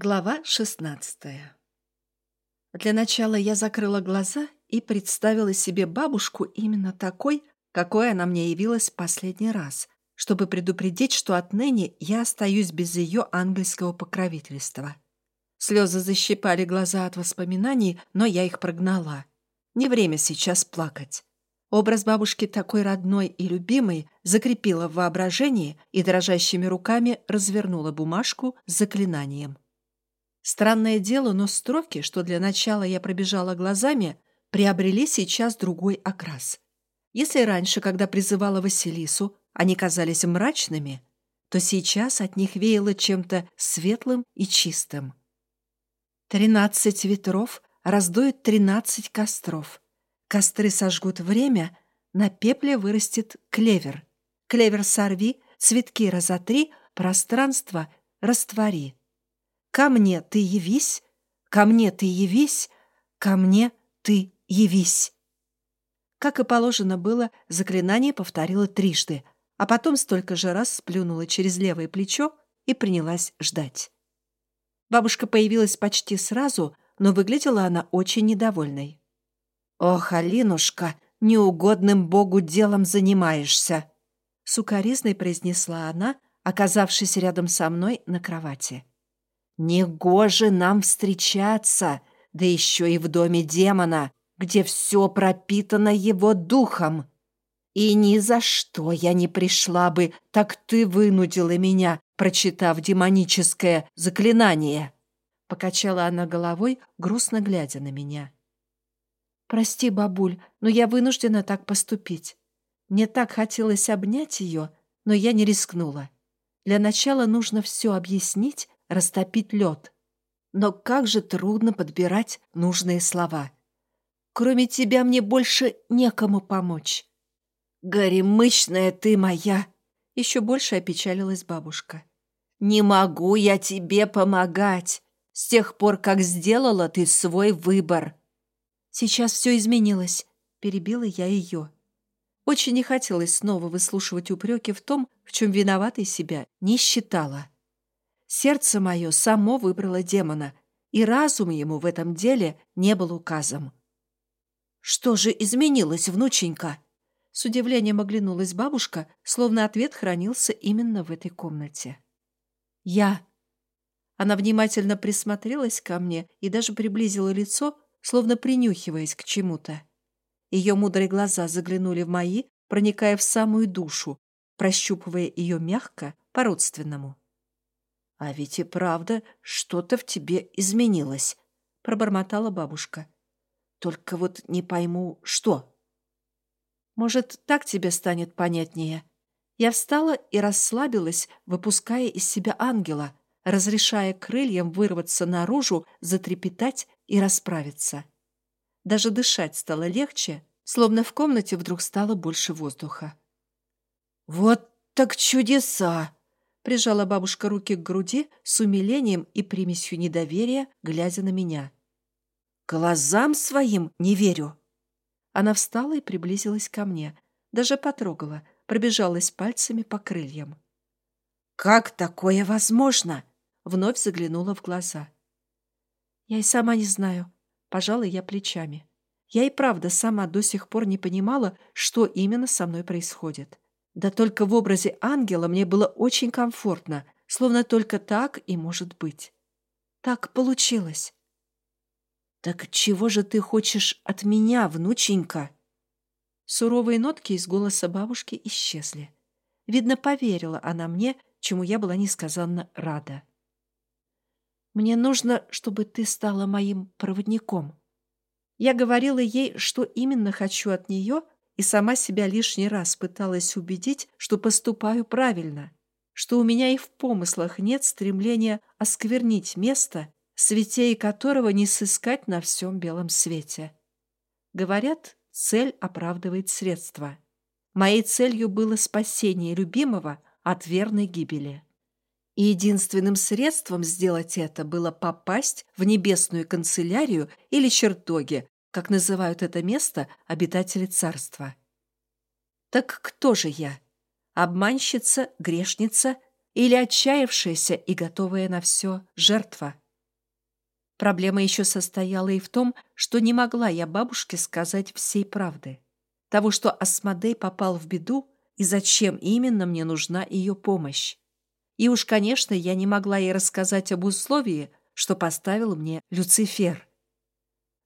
Глава 16 Для начала я закрыла глаза и представила себе бабушку именно такой, какой она мне явилась последний раз, чтобы предупредить, что отныне я остаюсь без ее ангельского покровительства. Слезы защипали глаза от воспоминаний, но я их прогнала. Не время сейчас плакать. Образ бабушки такой родной и любимой закрепила в воображении и дрожащими руками развернула бумажку с заклинанием. Странное дело, но строки, что для начала я пробежала глазами, приобрели сейчас другой окрас. Если раньше, когда призывала Василису, они казались мрачными, то сейчас от них веяло чем-то светлым и чистым. Тринадцать ветров раздует тринадцать костров. Костры сожгут время, на пепле вырастет клевер. Клевер сорви, цветки разотри, пространство раствори. Ко мне ты явись, ко мне ты явись, ко мне ты явись. Как и положено было, заклинание повторила трижды, а потом столько же раз сплюнула через левое плечо и принялась ждать. Бабушка появилась почти сразу, но выглядела она очень недовольной. «Ох, Алинушка, неугодным Богу делом занимаешься!» Сукаризной произнесла она, оказавшись рядом со мной на кровати. Негоже нам встречаться, да еще и в доме демона, где все пропитано его духом. И ни за что я не пришла бы, так ты вынудила меня, прочитав демоническое заклинание. Покачала она головой, грустно глядя на меня. «Прости, бабуль, но я вынуждена так поступить. Мне так хотелось обнять ее, но я не рискнула. Для начала нужно все объяснить, растопить лед. Но как же трудно подбирать нужные слова. Кроме тебя мне больше некому помочь. «Горемычная ты моя!» Еще больше опечалилась бабушка. «Не могу я тебе помогать, с тех пор, как сделала ты свой выбор». «Сейчас все изменилось», — перебила я ее. Очень не хотелось снова выслушивать упреки в том, в чем виноватой себя не считала. Сердце мое само выбрало демона, и разум ему в этом деле не был указом. «Что же изменилось, внученька?» С удивлением оглянулась бабушка, словно ответ хранился именно в этой комнате. «Я». Она внимательно присмотрелась ко мне и даже приблизила лицо, словно принюхиваясь к чему-то. Ее мудрые глаза заглянули в мои, проникая в самую душу, прощупывая ее мягко, по-родственному. «А ведь и правда что-то в тебе изменилось», — пробормотала бабушка. «Только вот не пойму, что». «Может, так тебе станет понятнее?» Я встала и расслабилась, выпуская из себя ангела, разрешая крыльям вырваться наружу, затрепетать и расправиться. Даже дышать стало легче, словно в комнате вдруг стало больше воздуха. «Вот так чудеса!» Прижала бабушка руки к груди с умилением и примесью недоверия, глядя на меня. «Глазам своим не верю!» Она встала и приблизилась ко мне, даже потрогала, пробежалась пальцами по крыльям. «Как такое возможно?» Вновь заглянула в глаза. «Я и сама не знаю», — пожала я плечами. Я и правда сама до сих пор не понимала, что именно со мной происходит. Да только в образе ангела мне было очень комфортно, словно только так и может быть. Так получилось. «Так чего же ты хочешь от меня, внученька?» Суровые нотки из голоса бабушки исчезли. Видно, поверила она мне, чему я была несказанно рада. «Мне нужно, чтобы ты стала моим проводником». Я говорила ей, что именно хочу от нее — и сама себя лишний раз пыталась убедить, что поступаю правильно, что у меня и в помыслах нет стремления осквернить место, святей которого не сыскать на всем белом свете. Говорят, цель оправдывает средства. Моей целью было спасение любимого от верной гибели. И единственным средством сделать это было попасть в небесную канцелярию или чертоги, как называют это место обитатели царства. Так кто же я? Обманщица, грешница или отчаявшаяся и готовая на все жертва? Проблема еще состояла и в том, что не могла я бабушке сказать всей правды. Того, что Асмодей попал в беду, и зачем именно мне нужна ее помощь. И уж, конечно, я не могла ей рассказать об условии, что поставил мне Люцифер.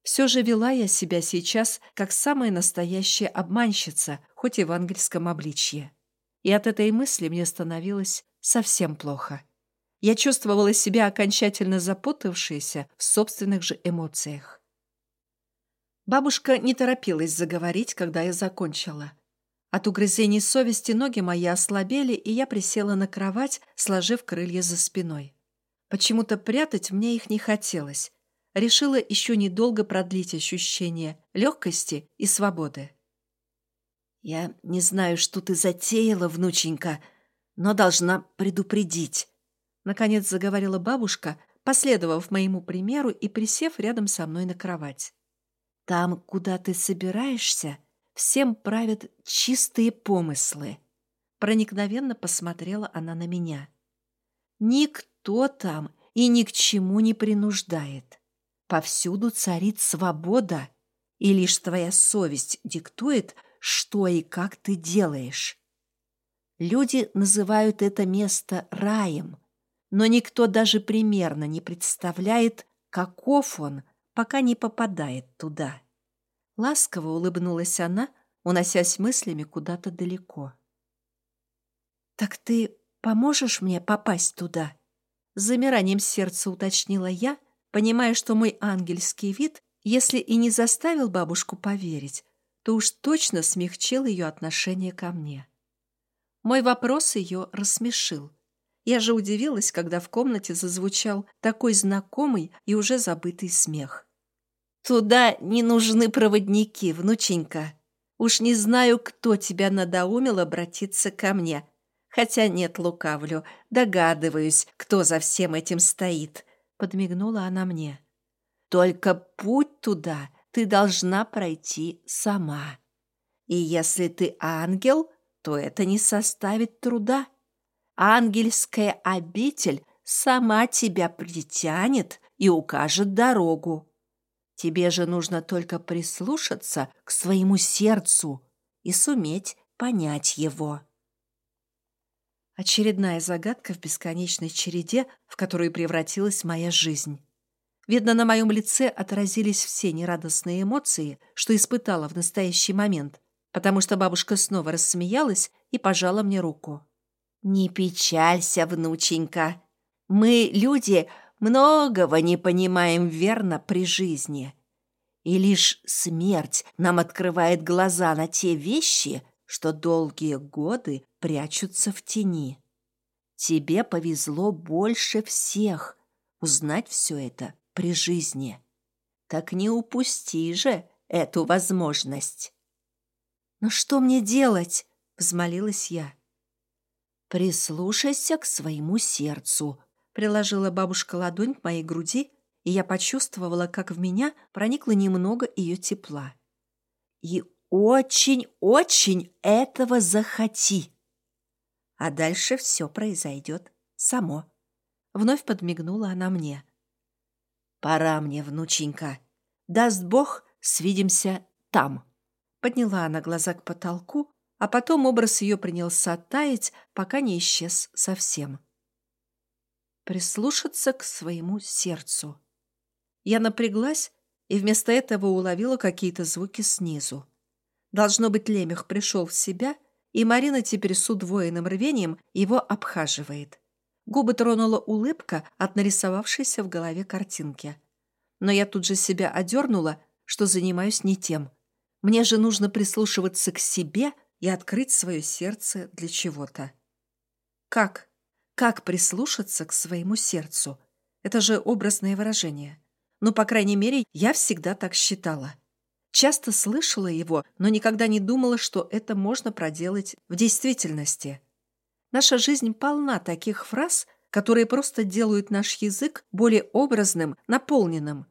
Все же вела я себя сейчас как самая настоящая обманщица, хоть и в ангельском обличье. И от этой мысли мне становилось совсем плохо. Я чувствовала себя окончательно запутавшейся в собственных же эмоциях. Бабушка не торопилась заговорить, когда я закончила. От угрызений совести ноги мои ослабели, и я присела на кровать, сложив крылья за спиной. Почему-то прятать мне их не хотелось. Решила еще недолго продлить ощущение легкости и свободы. «Я не знаю, что ты затеяла, внученька, но должна предупредить. Наконец заговорила бабушка, последовав моему примеру и присев рядом со мной на кровать. «Там, куда ты собираешься, всем правят чистые помыслы». Проникновенно посмотрела она на меня. «Никто там и ни к чему не принуждает. Повсюду царит свобода, и лишь твоя совесть диктует, что и как ты делаешь. Люди называют это место раем, но никто даже примерно не представляет, каков он, пока не попадает туда. Ласково улыбнулась она, уносясь мыслями куда-то далеко. «Так ты поможешь мне попасть туда?» С замиранием сердца уточнила я, понимая, что мой ангельский вид, если и не заставил бабушку поверить, то уж точно смягчил ее отношение ко мне. Мой вопрос ее рассмешил – я же удивилась, когда в комнате зазвучал такой знакомый и уже забытый смех. «Туда не нужны проводники, внученька. Уж не знаю, кто тебя надоумил обратиться ко мне. Хотя нет, лукавлю, догадываюсь, кто за всем этим стоит», — подмигнула она мне. «Только путь туда ты должна пройти сама. И если ты ангел, то это не составит труда» ангельская обитель сама тебя притянет и укажет дорогу. Тебе же нужно только прислушаться к своему сердцу и суметь понять его. Очередная загадка в бесконечной череде, в которую превратилась моя жизнь. Видно, на моем лице отразились все нерадостные эмоции, что испытала в настоящий момент, потому что бабушка снова рассмеялась и пожала мне руку. «Не печалься, внученька. Мы, люди, многого не понимаем верно при жизни. И лишь смерть нам открывает глаза на те вещи, что долгие годы прячутся в тени. Тебе повезло больше всех узнать все это при жизни. Так не упусти же эту возможность. «Но что мне делать?» — взмолилась я. «Прислушайся к своему сердцу», — приложила бабушка ладонь к моей груди, и я почувствовала, как в меня проникло немного ее тепла. «И очень-очень этого захоти!» А дальше все произойдет само. Вновь подмигнула она мне. «Пора мне, внученька. Даст Бог, свидимся там». Подняла она глаза к потолку, а потом образ ее принялся таять, пока не исчез совсем. Прислушаться к своему сердцу. Я напряглась и вместо этого уловила какие-то звуки снизу. Должно быть, Лемех пришел в себя, и Марина теперь с удвоенным рвением его обхаживает. Губы тронула улыбка от нарисовавшейся в голове картинки. Но я тут же себя одернула, что занимаюсь не тем. Мне же нужно прислушиваться к себе и открыть свое сердце для чего-то. Как? Как прислушаться к своему сердцу? Это же образное выражение. Ну, по крайней мере, я всегда так считала. Часто слышала его, но никогда не думала, что это можно проделать в действительности. Наша жизнь полна таких фраз, которые просто делают наш язык более образным, наполненным.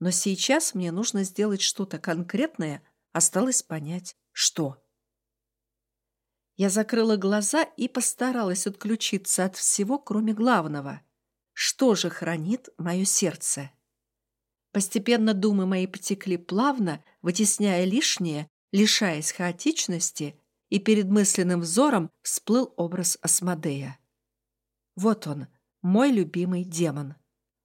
Но сейчас мне нужно сделать что-то конкретное, осталось понять, что. Я закрыла глаза и постаралась отключиться от всего, кроме главного. Что же хранит мое сердце? Постепенно думы мои потекли плавно, вытесняя лишнее, лишаясь хаотичности, и перед мысленным взором всплыл образ Асмодея. Вот он, мой любимый демон.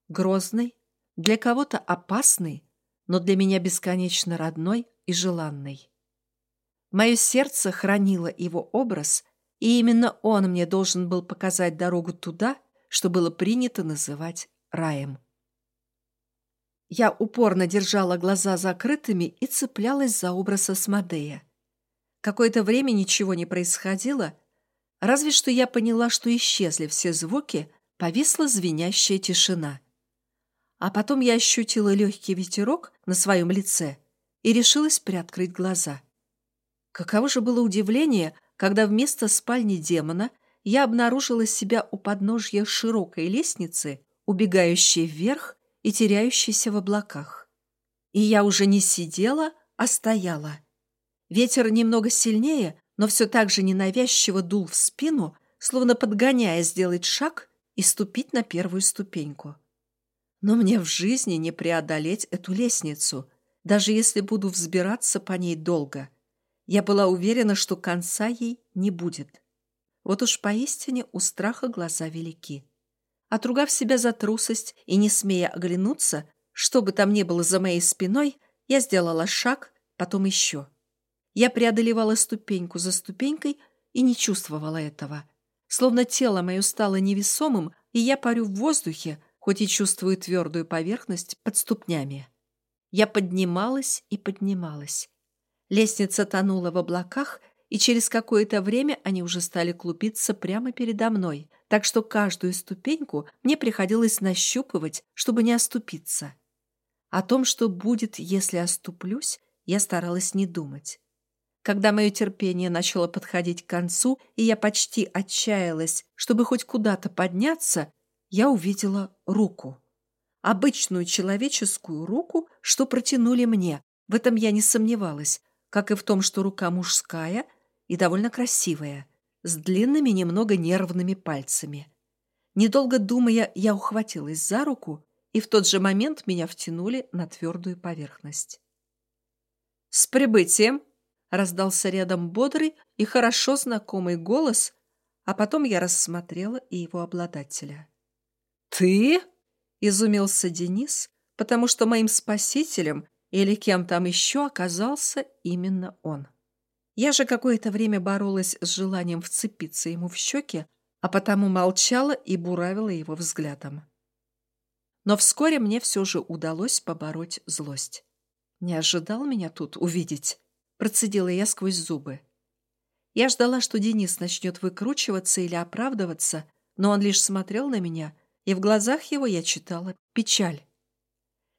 Грозный, для кого-то опасный, но для меня бесконечно родной и желанный. Мое сердце хранило его образ, и именно он мне должен был показать дорогу туда, что было принято называть раем. Я упорно держала глаза закрытыми и цеплялась за образ Асмодея. Какое-то время ничего не происходило, разве что я поняла, что исчезли все звуки, повисла звенящая тишина. А потом я ощутила легкий ветерок на своем лице и решилась приоткрыть глаза. Каково же было удивление, когда вместо спальни демона я обнаружила себя у подножья широкой лестницы, убегающей вверх и теряющейся в облаках. И я уже не сидела, а стояла. Ветер немного сильнее, но все так же ненавязчиво дул в спину, словно подгоняя сделать шаг и ступить на первую ступеньку. Но мне в жизни не преодолеть эту лестницу, даже если буду взбираться по ней долго. Я была уверена, что конца ей не будет. Вот уж поистине у страха глаза велики. Отругав себя за трусость и не смея оглянуться, что бы там ни было за моей спиной, я сделала шаг, потом еще. Я преодолевала ступеньку за ступенькой и не чувствовала этого. Словно тело мое стало невесомым, и я парю в воздухе, хоть и чувствую твердую поверхность под ступнями. Я поднималась и поднималась. Лестница тонула в облаках, и через какое-то время они уже стали клубиться прямо передо мной, так что каждую ступеньку мне приходилось нащупывать, чтобы не оступиться. О том, что будет, если оступлюсь, я старалась не думать. Когда мое терпение начало подходить к концу, и я почти отчаялась, чтобы хоть куда-то подняться, я увидела руку. Обычную человеческую руку, что протянули мне. В этом я не сомневалась, как и в том, что рука мужская и довольно красивая, с длинными, немного нервными пальцами. Недолго думая, я ухватилась за руку, и в тот же момент меня втянули на твердую поверхность. «С прибытием!» — раздался рядом бодрый и хорошо знакомый голос, а потом я рассмотрела и его обладателя. «Ты?» — изумился Денис, потому что моим спасителем или кем там еще оказался именно он. Я же какое-то время боролась с желанием вцепиться ему в щеки, а потому молчала и буравила его взглядом. Но вскоре мне все же удалось побороть злость. «Не ожидал меня тут увидеть?» – процедила я сквозь зубы. Я ждала, что Денис начнет выкручиваться или оправдываться, но он лишь смотрел на меня, и в глазах его я читала печаль.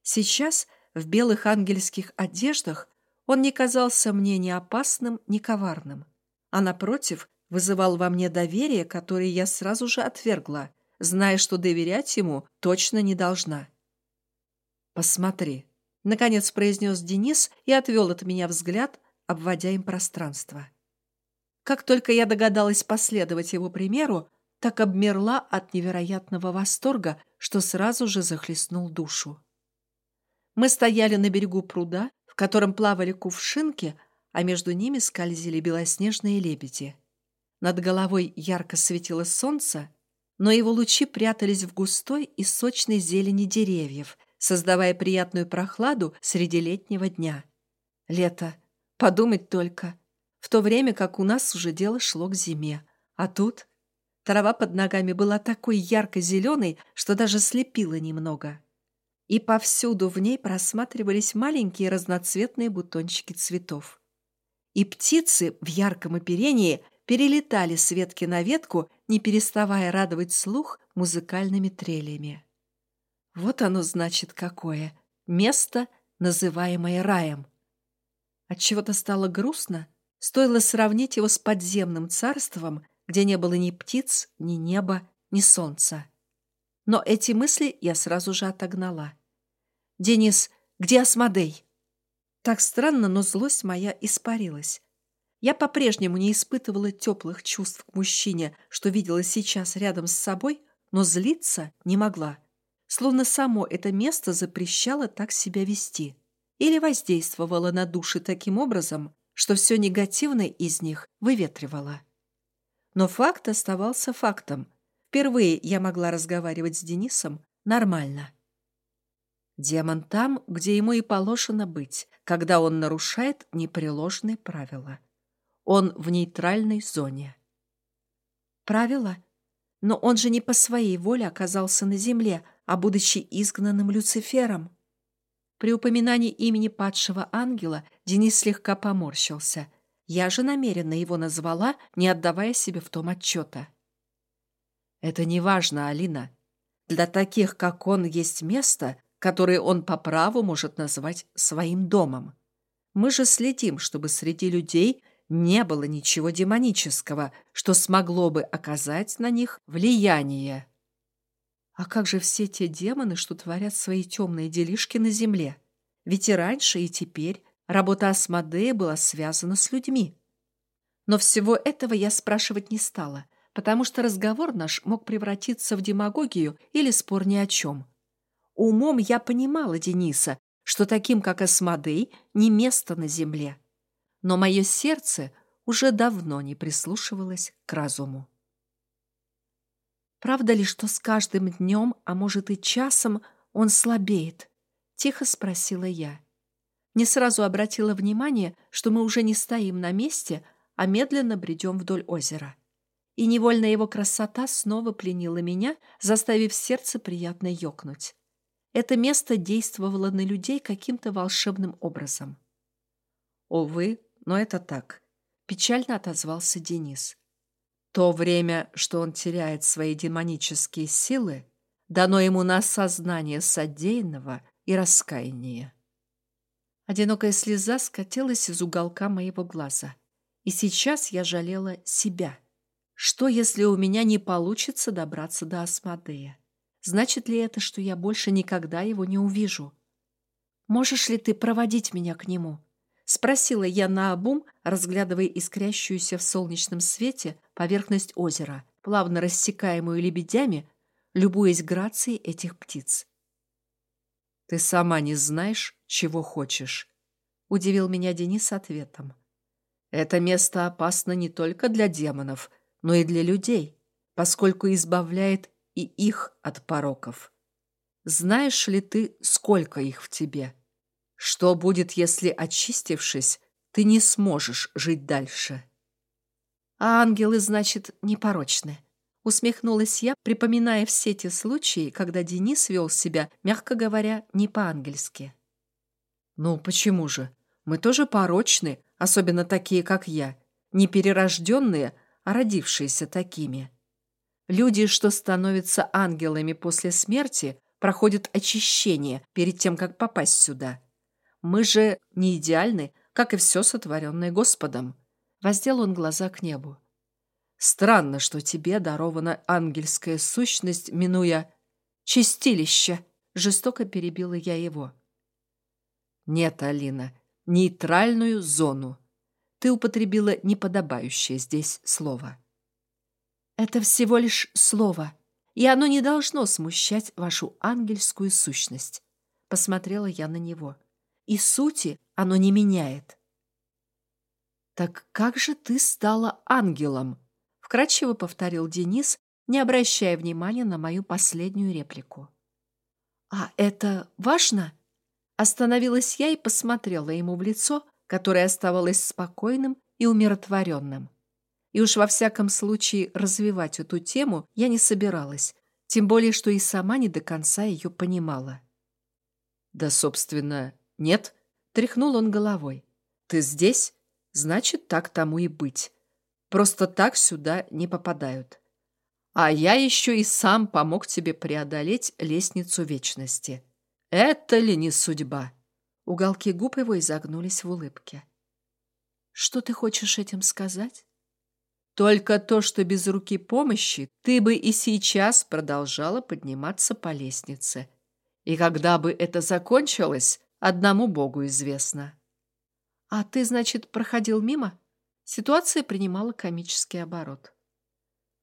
Сейчас, в белых ангельских одеждах, он не казался мне ни опасным, ни коварным, а, напротив, вызывал во мне доверие, которое я сразу же отвергла, зная, что доверять ему точно не должна. «Посмотри», — наконец произнес Денис и отвел от меня взгляд, обводя им пространство. Как только я догадалась последовать его примеру, так обмерла от невероятного восторга, что сразу же захлестнул душу. Мы стояли на берегу пруда, котором плавали кувшинки, а между ними скользили белоснежные лебеди. Над головой ярко светило солнце, но его лучи прятались в густой и сочной зелени деревьев, создавая приятную прохладу среди летнего дня. Лето. Подумать только. В то время как у нас уже дело шло к зиме. А тут трава под ногами была такой ярко-зеленой, что даже слепила немного и повсюду в ней просматривались маленькие разноцветные бутончики цветов. И птицы в ярком оперении перелетали с ветки на ветку, не переставая радовать слух музыкальными трелями. Вот оно значит какое. Место, называемое раем. Отчего-то стало грустно, стоило сравнить его с подземным царством, где не было ни птиц, ни неба, ни солнца. Но эти мысли я сразу же отогнала. «Денис, где Асмодей?» Так странно, но злость моя испарилась. Я по-прежнему не испытывала теплых чувств к мужчине, что видела сейчас рядом с собой, но злиться не могла. словно само это место запрещало так себя вести или воздействовало на души таким образом, что все негативное из них выветривало. Но факт оставался фактом. Впервые я могла разговаривать с Денисом нормально. Демон там, где ему и положено быть, когда он нарушает непреложные правила. Он в нейтральной зоне. Правила? Но он же не по своей воле оказался на земле, а будучи изгнанным Люцифером. При упоминании имени падшего ангела Денис слегка поморщился. Я же намеренно его назвала, не отдавая себе в том отчета. «Это не важно, Алина. Для таких, как он, есть место, которое он по праву может назвать своим домом. Мы же следим, чтобы среди людей не было ничего демонического, что смогло бы оказать на них влияние. А как же все те демоны, что творят свои темные делишки на земле? Ведь и раньше, и теперь работа Асмодея была связана с людьми. Но всего этого я спрашивать не стала, потому что разговор наш мог превратиться в демагогию или спор ни о чем. Умом я понимала Дениса, что таким, как Асмодей, не место на земле но мое сердце уже давно не прислушивалось к разуму. «Правда ли, что с каждым днем, а может и часом, он слабеет?» — тихо спросила я. Не сразу обратила внимание, что мы уже не стоим на месте, а медленно бредем вдоль озера. И невольно его красота снова пленила меня, заставив сердце приятно ёкнуть. Это место действовало на людей каким-то волшебным образом. Увы, но это так. Печально отозвался Денис. То время, что он теряет свои демонические силы, дано ему на осознание содеянного и раскаяние. Одинокая слеза скатилась из уголка моего глаза. И сейчас я жалела себя. Что, если у меня не получится добраться до Асмодея? Значит ли это, что я больше никогда его не увижу? Можешь ли ты проводить меня к нему? Спросила я наобум, разглядывая искрящуюся в солнечном свете поверхность озера, плавно рассекаемую лебедями, любуясь грацией этих птиц. «Ты сама не знаешь, чего хочешь», — удивил меня Денис ответом. «Это место опасно не только для демонов, но и для людей, поскольку избавляет и их от пороков. Знаешь ли ты, сколько их в тебе?» Что будет, если, очистившись, ты не сможешь жить дальше? А ангелы, значит, непорочны. Усмехнулась я, припоминая все те случаи, когда Денис вел себя, мягко говоря, не по-ангельски. Ну, почему же? Мы тоже порочны, особенно такие, как я. Не перерожденные, а родившиеся такими. Люди, что становятся ангелами после смерти, проходят очищение перед тем, как попасть сюда. Мы же не идеальны, как и все сотворенное Господом. Воздел он глаза к небу. Странно, что тебе дарована ангельская сущность, минуя чистилище. Жестоко перебила я его. Нет, Алина, нейтральную зону. Ты употребила неподобающее здесь слово. Это всего лишь слово, и оно не должно смущать вашу ангельскую сущность. Посмотрела я на него и сути оно не меняет. «Так как же ты стала ангелом?» — вкратчиво повторил Денис, не обращая внимания на мою последнюю реплику. «А это важно?» Остановилась я и посмотрела ему в лицо, которое оставалось спокойным и умиротворенным. И уж во всяком случае развивать эту тему я не собиралась, тем более, что и сама не до конца ее понимала. «Да, собственно, «Нет», — тряхнул он головой. «Ты здесь? Значит, так тому и быть. Просто так сюда не попадают. А я еще и сам помог тебе преодолеть лестницу вечности. Это ли не судьба?» Уголки губ его изогнулись в улыбке. «Что ты хочешь этим сказать?» «Только то, что без руки помощи ты бы и сейчас продолжала подниматься по лестнице. И когда бы это закончилось, Одному Богу известно. А ты, значит, проходил мимо? Ситуация принимала комический оборот.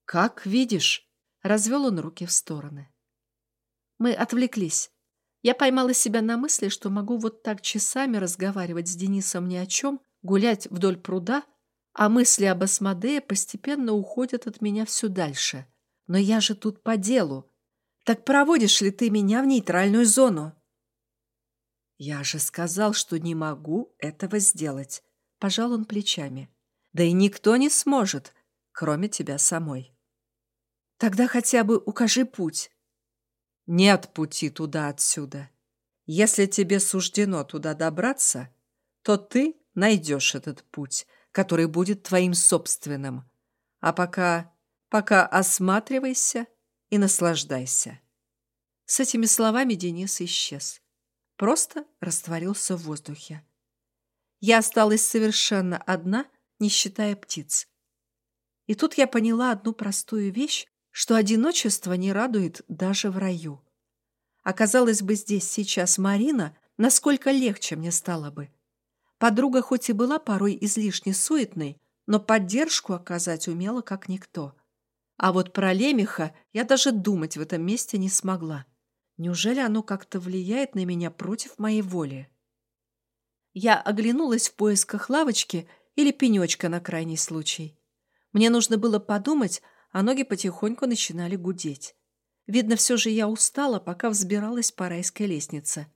Как видишь, развел он руки в стороны. Мы отвлеклись. Я поймала себя на мысли, что могу вот так часами разговаривать с Денисом ни о чем, гулять вдоль пруда, а мысли об Асмодее постепенно уходят от меня все дальше. Но я же тут по делу. Так проводишь ли ты меня в нейтральную зону? Я же сказал, что не могу этого сделать. Пожал он плечами. Да и никто не сможет, кроме тебя самой. Тогда хотя бы укажи путь. Нет пути туда отсюда. Если тебе суждено туда добраться, то ты найдешь этот путь, который будет твоим собственным. А пока, пока осматривайся и наслаждайся. С этими словами Денис исчез. Просто растворился в воздухе. Я осталась совершенно одна, не считая птиц. И тут я поняла одну простую вещь, что одиночество не радует даже в раю. Оказалось бы здесь сейчас Марина, насколько легче мне стало бы. Подруга хоть и была порой излишне суетной, но поддержку оказать умела как никто. А вот про Лемеха я даже думать в этом месте не смогла. Неужели оно как-то влияет на меня против моей воли? Я оглянулась в поисках лавочки или пенечка на крайний случай. Мне нужно было подумать, а ноги потихоньку начинали гудеть. Видно, все же я устала, пока взбиралась по райской лестнице.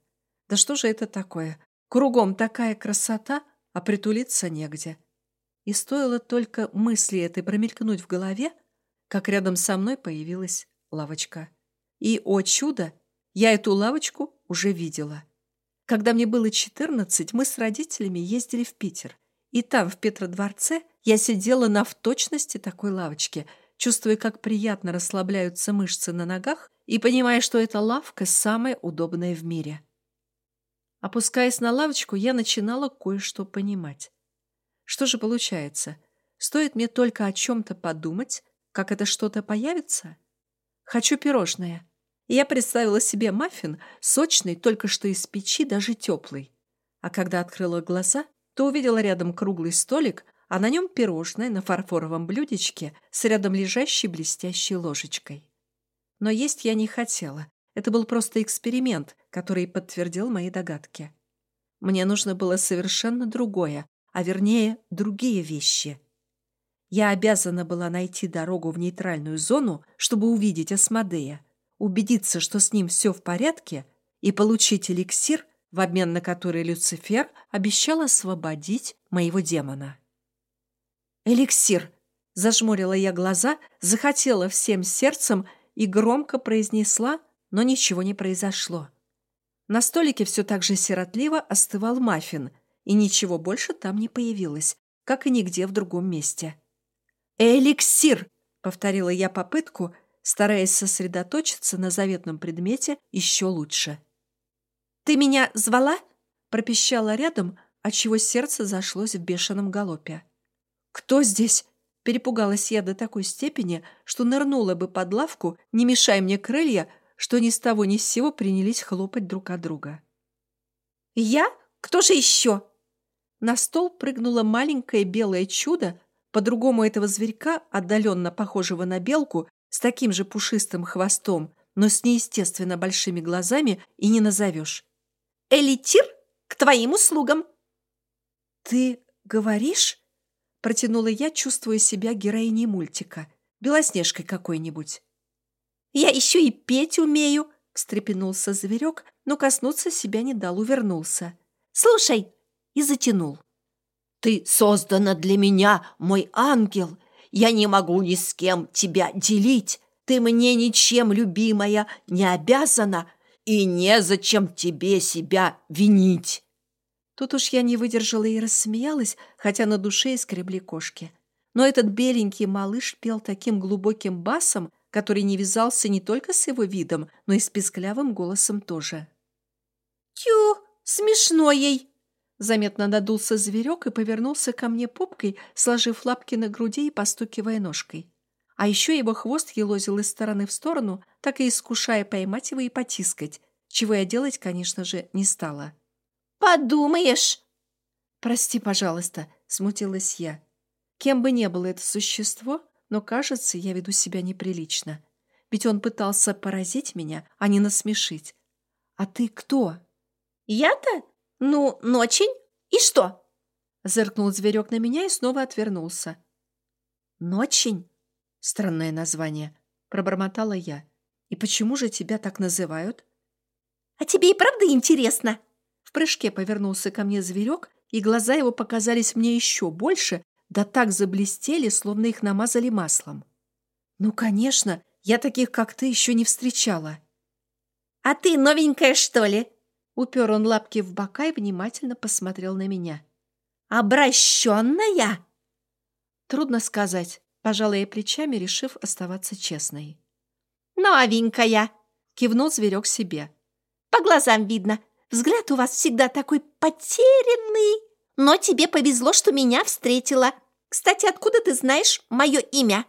Да что же это такое? Кругом такая красота, а притулиться негде. И стоило только мысли этой промелькнуть в голове, как рядом со мной появилась лавочка. И, о чудо, я эту лавочку уже видела. Когда мне было 14, мы с родителями ездили в Питер. И там, в Петродворце, я сидела на в точности такой лавочке – чувствуя, как приятно расслабляются мышцы на ногах и понимая, что эта лавка самая удобная в мире. Опускаясь на лавочку, я начинала кое-что понимать. Что же получается? Стоит мне только о чем-то подумать, как это что-то появится? Хочу пирожное. Я представила себе маффин, сочный, только что из печи, даже теплый. А когда открыла глаза, то увидела рядом круглый столик, а на нем пирожное на фарфоровом блюдечке с рядом лежащей блестящей ложечкой. Но есть я не хотела. Это был просто эксперимент, который подтвердил мои догадки. Мне нужно было совершенно другое, а вернее, другие вещи. Я обязана была найти дорогу в нейтральную зону, чтобы увидеть Асмодея, убедиться, что с ним все в порядке, и получить эликсир, в обмен на который Люцифер обещал освободить моего демона. «Эликсир!» Зажмурила я глаза, захотела всем сердцем и громко произнесла, но ничего не произошло. На столике все так же сиротливо остывал маффин, и ничего больше там не появилось, как и нигде в другом месте. «Эликсир!» — повторила я попытку, стараясь сосредоточиться на заветном предмете еще лучше. «Ты меня звала?» — пропищала рядом, отчего сердце зашлось в бешеном галопе. «Кто здесь?» Перепугалась я до такой степени, что нырнула бы под лавку, не мешая мне крылья, что ни с того ни с сего принялись хлопать друг от друга. «Я? Кто же еще?» На стол прыгнуло маленькое белое чудо, по-другому этого зверька, отдаленно похожего на белку, с таким же пушистым хвостом, но с неестественно большими глазами и не назовешь. «Элитир, к твоим услугам!» «Ты говоришь?» Протянула я, чувствуя себя героиней мультика. Белоснежкой какой-нибудь. «Я еще и петь умею!» — встрепенулся зверек, но коснуться себя не дал, увернулся. «Слушай!» — и затянул. «Ты создана для меня, мой ангел! Я не могу ни с кем тебя делить! Ты мне ничем, любимая, не обязана, и незачем тебе себя винить!» Тут уж я не выдержала и рассмеялась, хотя на душе и скребли кошки. Но этот беленький малыш пел таким глубоким басом, который не вязался не только с его видом, но и с писклявым голосом тоже. «Тю, смешно ей!» Заметно надулся зверек и повернулся ко мне попкой, сложив лапки на груди и постукивая ножкой. А еще его хвост елозил из стороны в сторону, так и искушая поймать его и потискать, чего я делать, конечно же, не стала. «Подумаешь!» «Прости, пожалуйста», — смутилась я. Кем бы ни было это существо, но, кажется, я веду себя неприлично. ведь он пытался поразить меня, а не насмешить. «А ты кто?» «Я-то? Ну, ночень. И что?» Зыркнул зверек на меня и снова отвернулся. «Ночень?» Странное название. Пробормотала я. «И почему же тебя так называют?» «А тебе и правда интересно?» В прыжке повернулся ко мне зверек, и глаза его показались мне еще больше, да так заблестели, словно их намазали маслом. «Ну, конечно, я таких, как ты, еще не встречала». «А ты новенькая, что ли?» Упер он лапки в бока и внимательно посмотрел на меня. «Обращенная?» Трудно сказать, пожала я плечами, решив оставаться честной. «Новенькая!» — кивнул зверек себе. «По глазам видно. Взгляд у вас всегда такой потерянный. Но тебе повезло, что меня встретила. Кстати, откуда ты знаешь мое имя?»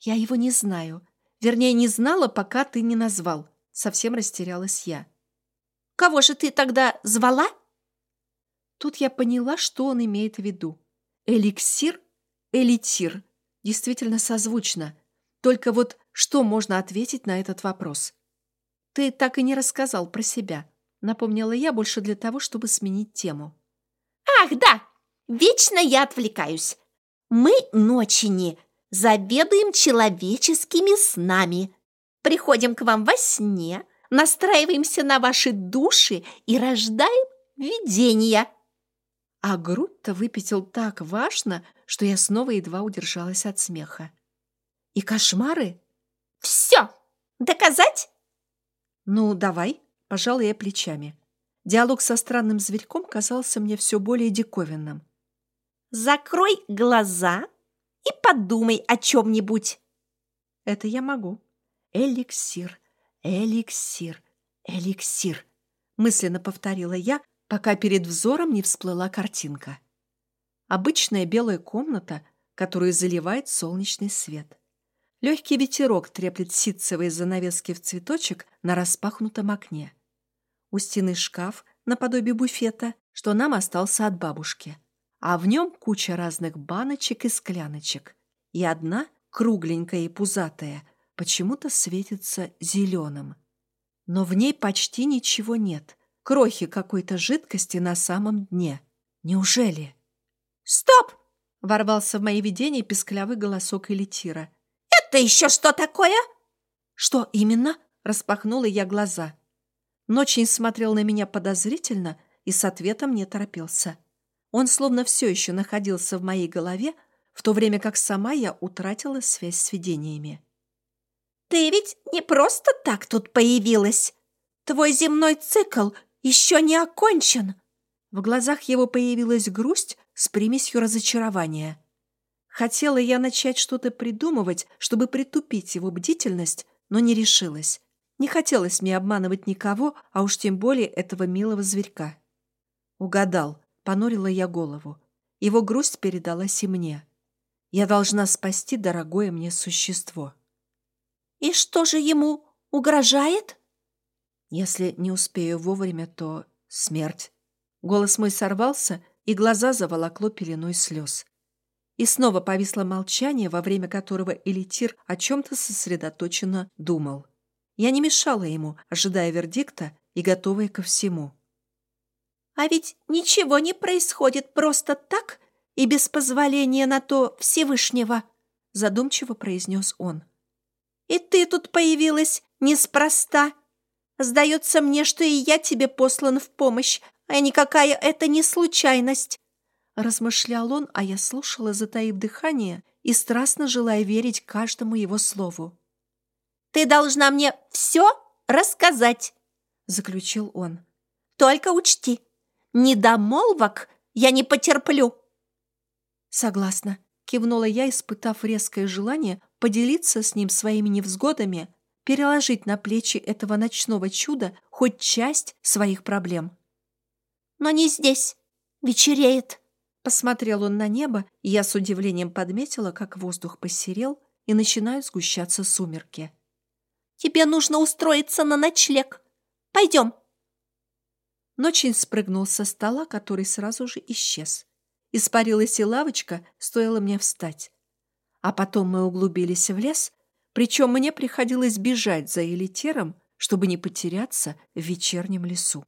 «Я его не знаю. Вернее, не знала, пока ты не назвал. Совсем растерялась я. «Кого же ты тогда звала?» Тут я поняла, что он имеет в виду. Эликсир? Элитир. Действительно созвучно. Только вот что можно ответить на этот вопрос? Ты так и не рассказал про себя. Напомнила я больше для того, чтобы сменить тему. «Ах, да! Вечно я отвлекаюсь. Мы, ночени, заведуем человеческими снами. Приходим к вам во сне, настраиваемся на ваши души и рождаем видения». А грудь-то выпятил так важно, что я снова едва удержалась от смеха. «И кошмары?» «Все! Доказать?» «Ну, давай», — пожала я плечами. Диалог со странным зверьком казался мне все более диковинным. «Закрой глаза и подумай о чем-нибудь». «Это я могу», «Эликсир, эликсир, эликсир», мысленно повторила я, пока перед взором не всплыла картинка. Обычная белая комната, которую заливает солнечный свет. Легкий ветерок треплет ситцевые занавески в цветочек на распахнутом окне. У стены шкаф наподобие буфета, что нам остался от бабушки, а в нем куча разных баночек и скляночек, и одна, кругленькая и пузатая, почему-то светится зеленым. Но в ней почти ничего нет. Крохи какой-то жидкости на самом дне. Неужели? «Стоп!» — ворвался в мои видения песклявый голосок Элитира. «Это еще что такое?» «Что именно?» — распахнула я глаза. Ночень смотрел на меня подозрительно и с ответом не торопился. Он словно все еще находился в моей голове, в то время как сама я утратила связь с видениями. Ты ведь не просто так тут появилась. Твой земной цикл еще не окончен. В глазах его появилась грусть с примесью разочарования. Хотела я начать что-то придумывать, чтобы притупить его бдительность, но не решилась. Не хотелось мне обманывать никого, а уж тем более этого милого зверька. Угадал, понурила я голову. Его грусть передалась и мне. Я должна спасти дорогое мне существо. «И что же ему угрожает?» «Если не успею вовремя, то смерть». Голос мой сорвался, и глаза заволокло пеленой слез. И снова повисло молчание, во время которого Элитир о чем-то сосредоточенно думал. Я не мешала ему, ожидая вердикта и готовая ко всему. «А ведь ничего не происходит просто так и без позволения на то Всевышнего», задумчиво произнес он. И ты тут появилась неспроста. Сдается мне, что и я тебе послан в помощь, а никакая это не случайность. Размышлял он, а я слушала, затаив дыхание и страстно желая верить каждому его слову. «Ты должна мне все рассказать», — заключил он. «Только учти, недомолвок я не потерплю». «Согласна», — кивнула я, испытав резкое желание поделиться с ним своими невзгодами, переложить на плечи этого ночного чуда хоть часть своих проблем. «Но не здесь. Вечереет». Посмотрел он на небо, и я с удивлением подметила, как воздух посерел и начинают сгущаться сумерки. «Тебе нужно устроиться на ночлег. Пойдем». Ночень спрыгнул со стола, который сразу же исчез. Испарилась и лавочка, стоило мне встать. А потом мы углубились в лес, Причем мне приходилось бежать за элитером, чтобы не потеряться в вечернем лесу.